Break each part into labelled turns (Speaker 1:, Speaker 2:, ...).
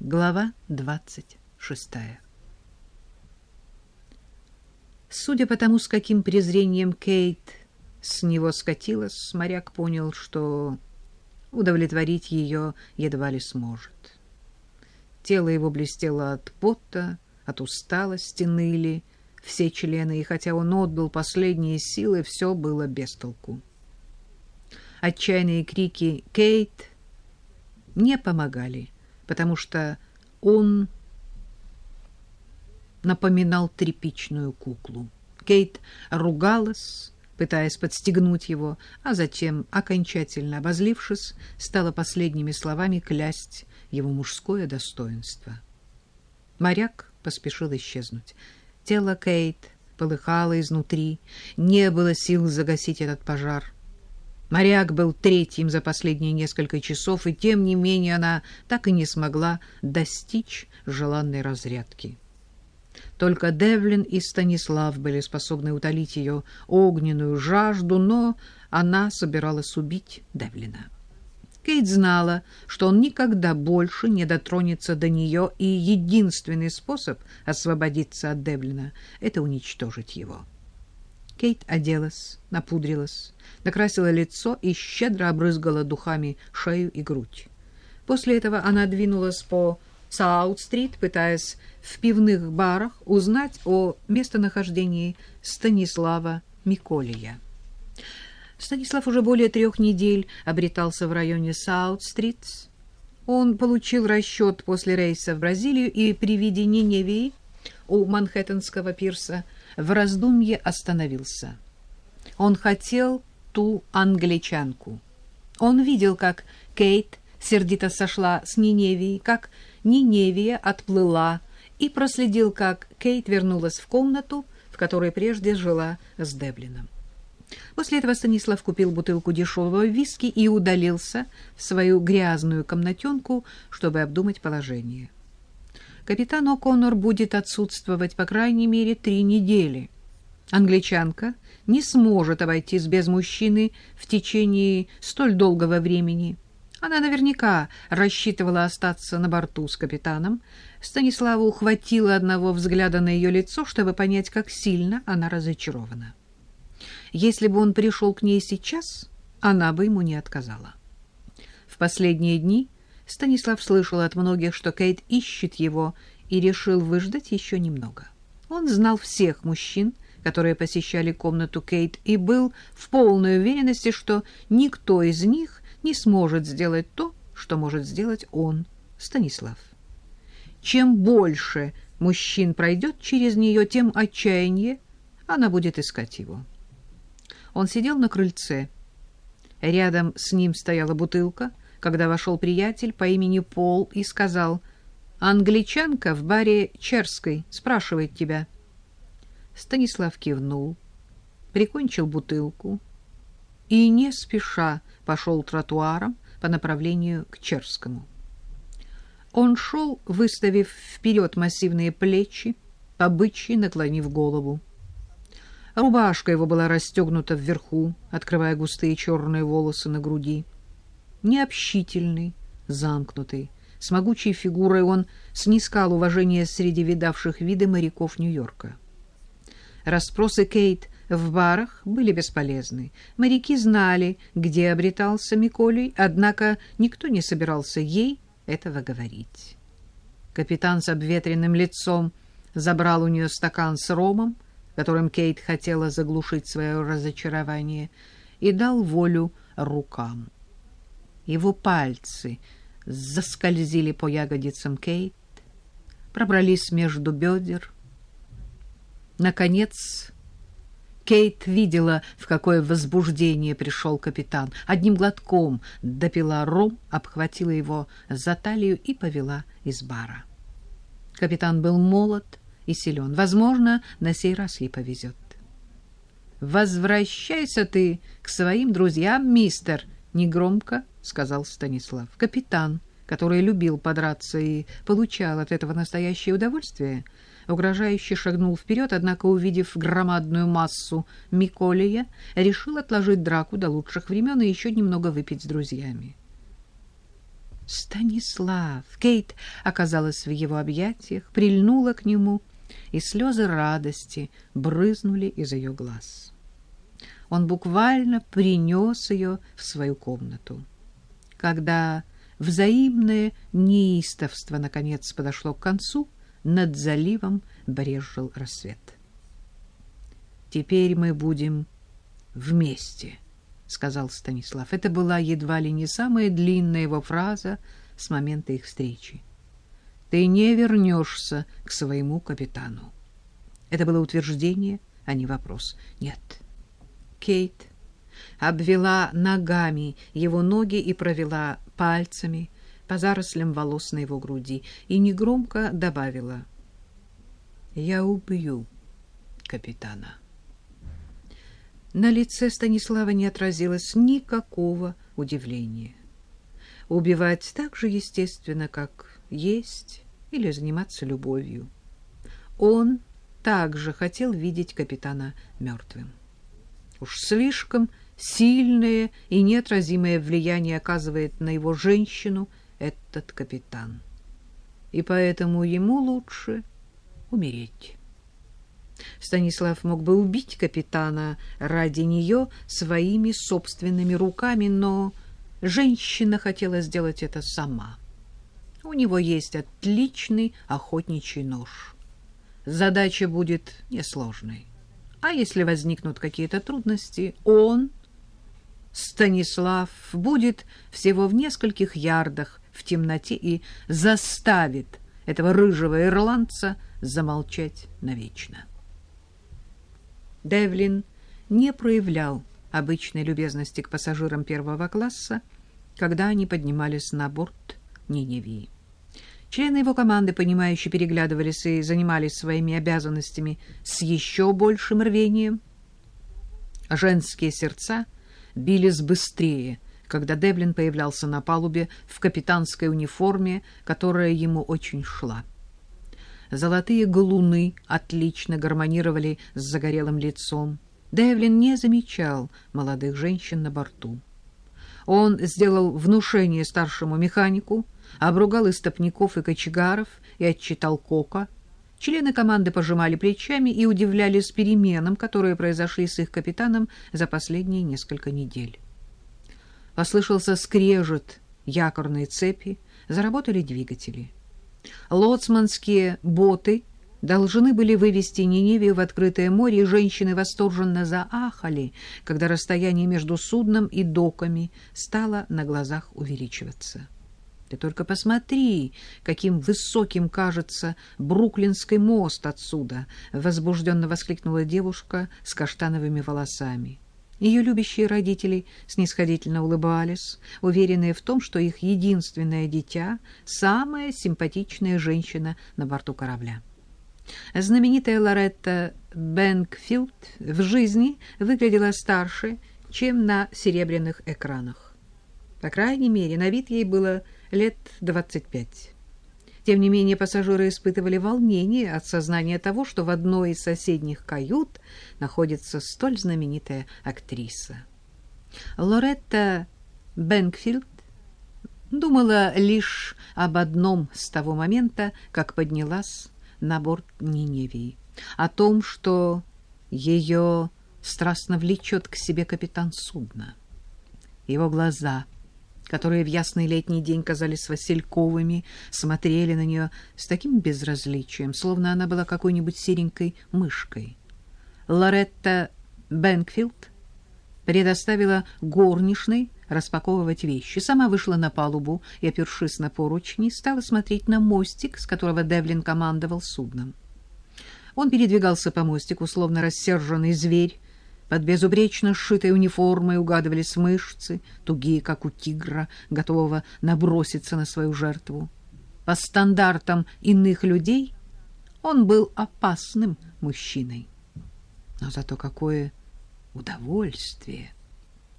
Speaker 1: Глава двадцать шестая. Судя по тому, с каким презрением Кейт с него скатилась, моряк понял, что удовлетворить ее едва ли сможет. Тело его блестело от пота, от усталости ныли все члены, и хотя он отдал последние силы, все было без толку. Отчаянные крики «Кейт!» не помогали, потому что он напоминал тряпичную куклу. Кейт ругалась, пытаясь подстегнуть его, а затем, окончательно обозлившись, стала последними словами клясть его мужское достоинство. Моряк поспешил исчезнуть. Тело Кейт полыхало изнутри, не было сил загасить этот пожар. Моряк был третьим за последние несколько часов, и тем не менее она так и не смогла достичь желанной разрядки. Только Девлин и Станислав были способны утолить ее огненную жажду, но она собиралась убить Девлина. Кейт знала, что он никогда больше не дотронется до нее, и единственный способ освободиться от Девлина — это уничтожить его. Кейт оделась, напудрилась, накрасила лицо и щедро обрызгала духами шею и грудь. После этого она двинулась по Саут-стрит, пытаясь в пивных барах узнать о местонахождении Станислава Миколия. Станислав уже более трех недель обретался в районе Саут-стрит. Он получил расчет после рейса в Бразилию и при виде Ниневии у Манхэттенского пирса в раздумье остановился. Он хотел ту англичанку. Он видел, как Кейт сердито сошла с Ниневией, как Ниневия отплыла, и проследил, как Кейт вернулась в комнату, в которой прежде жила с Деблином. После этого Станислав купил бутылку дешевого виски и удалился в свою грязную комнатенку, чтобы обдумать положение. Капитан О'Коннор будет отсутствовать по крайней мере три недели. Англичанка не сможет обойтись без мужчины в течение столь долгого времени. Она наверняка рассчитывала остаться на борту с капитаном. Станиславу хватило одного взгляда на ее лицо, чтобы понять, как сильно она разочарована. Если бы он пришел к ней сейчас, она бы ему не отказала. В последние дни Станислав слышал от многих, что Кейт ищет его, и решил выждать еще немного. Он знал всех мужчин, которые посещали комнату Кейт, и был в полной уверенности, что никто из них не сможет сделать то, что может сделать он, Станислав. Чем больше мужчин пройдет через нее, тем отчаяние она будет искать его. Он сидел на крыльце. Рядом с ним стояла бутылка, когда вошел приятель по имени Пол и сказал, «Англичанка в баре Черской спрашивает тебя». Станислав кивнул, прикончил бутылку и не спеша пошел тротуаром по направлению к Черскому. Он шел, выставив вперед массивные плечи, по наклонив голову. Рубашка его была расстегнута вверху, открывая густые черные волосы на груди. Необщительный, замкнутый, с могучей фигурой он снискал уважение среди видавших виды моряков Нью-Йорка. Распросы Кейт в барах были бесполезны. Моряки знали, где обретался Миколей, однако никто не собирался ей этого говорить. Капитан с обветренным лицом забрал у нее стакан с ромом, которым Кейт хотела заглушить свое разочарование, и дал волю рукам. Его пальцы заскользили по ягодицам Кейт, пробрались между бедер. Наконец, Кейт видела, в какое возбуждение пришел капитан. Одним глотком допила ром, обхватила его за талию и повела из бара. Капитан был молод, и силен. Возможно, на сей раз ей повезет. «Возвращайся ты к своим друзьям, мистер!» — негромко сказал Станислав. Капитан, который любил подраться и получал от этого настоящее удовольствие, угрожающе шагнул вперед, однако, увидев громадную массу Миколия, решил отложить драку до лучших времен и еще немного выпить с друзьями. Станислав! Кейт оказалась в его объятиях, прильнула к нему, и слезы радости брызнули из ее глаз. Он буквально принес ее в свою комнату. Когда взаимное неистовство наконец подошло к концу, над заливом брезжил рассвет. «Теперь мы будем вместе», — сказал Станислав. Это была едва ли не самая длинная его фраза с момента их встречи. «Ты не вернешься к своему капитану». Это было утверждение, а не вопрос. «Нет». Кейт обвела ногами его ноги и провела пальцами по зарослям волос на его груди и негромко добавила «Я убью капитана». На лице Станислава не отразилось никакого удивления. Убивать так же естественно, как есть или заниматься любовью. Он также хотел видеть капитана мертвым. Уж слишком сильное и неотразимое влияние оказывает на его женщину этот капитан. И поэтому ему лучше умереть. Станислав мог бы убить капитана ради нее своими собственными руками, но женщина хотела сделать это сама. У него есть отличный охотничий нож. Задача будет несложной. А если возникнут какие-то трудности, он, Станислав, будет всего в нескольких ярдах в темноте и заставит этого рыжего ирландца замолчать навечно. Девлин не проявлял обычной любезности к пассажирам первого класса, когда они поднимались на борт Ниневии. Члены его команды, понимающие, переглядывались и занимались своими обязанностями с еще большим рвением. Женские сердца бились быстрее, когда Девлин появлялся на палубе в капитанской униформе, которая ему очень шла. Золотые галуны отлично гармонировали с загорелым лицом. Девлин не замечал молодых женщин на борту. Он сделал внушение старшему механику, обругал истопников и кочегаров и отчитал Кока. Члены команды пожимали плечами и удивлялись переменам, которые произошли с их капитаном за последние несколько недель. Послышался скрежет якорной цепи, заработали двигатели. Лоцманские боты должны были вывести Ниневию в открытое море, и женщины восторженно заахали, когда расстояние между судном и доками стало на глазах увеличиваться. Ты только посмотри, каким высоким кажется Бруклинский мост отсюда, возбужденно воскликнула девушка с каштановыми волосами. Ее любящие родители снисходительно улыбались, уверенные в том, что их единственное дитя — самая симпатичная женщина на борту корабля. Знаменитая Лоретта Бэнкфилд в жизни выглядела старше, чем на серебряных экранах. По крайней мере, на вид ей было лет двадцать пять. Тем не менее, пассажиры испытывали волнение от сознания того, что в одной из соседних кают находится столь знаменитая актриса. Лоретта Бэнкфилд думала лишь об одном с того момента, как поднялась на борт Ниневии, о том, что ее страстно влечет к себе капитан судна. Его глаза — которые в ясный летний день казались васильковыми, смотрели на нее с таким безразличием, словно она была какой-нибудь серенькой мышкой. Лоретта Бэнкфилд предоставила горничной распаковывать вещи. Сама вышла на палубу и, опершись на поручни, стала смотреть на мостик, с которого Девлин командовал судном. Он передвигался по мостику, словно рассерженный зверь, под безупречно сшитой униформой угадывались мышцы, тугие, как у тигра, готового наброситься на свою жертву. По стандартам иных людей он был опасным мужчиной. Но зато какое удовольствие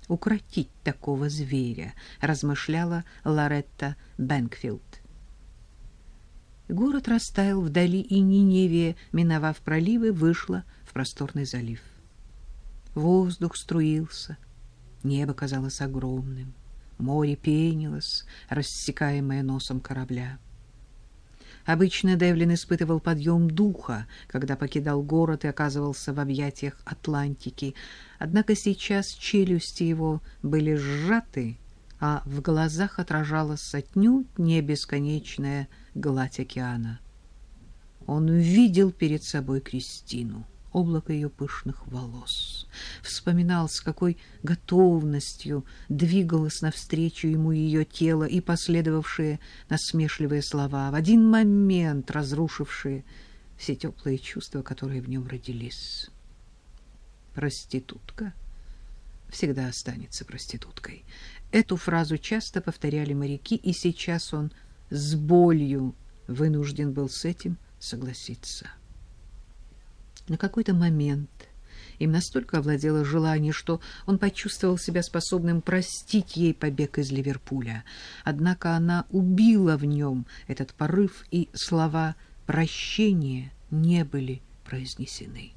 Speaker 1: укротить такого зверя, размышляла Лоретта Бэнкфилд. Город растаял вдали, и Ниневия, миновав проливы, вышла в просторный залив. Воздух струился, небо казалось огромным. Море пенилось, рассекаемое носом корабля. Обычно Девлин испытывал подъем духа, когда покидал город и оказывался в объятиях Атлантики. Однако сейчас челюсти его были сжаты, а в глазах отражалась отнюдь не бесконечная гладь океана. Он видел перед собой Кристину облако ее пышных волос. Вспоминал, с какой готовностью двигалось навстречу ему ее тело и последовавшие насмешливые слова, в один момент разрушившие все теплые чувства, которые в нем родились. Проститутка всегда останется проституткой. Эту фразу часто повторяли моряки, и сейчас он с болью вынужден был с этим согласиться. На какой-то момент им настолько овладело желание, что он почувствовал себя способным простить ей побег из Ливерпуля. Однако она убила в нем этот порыв, и слова прощения не были произнесены.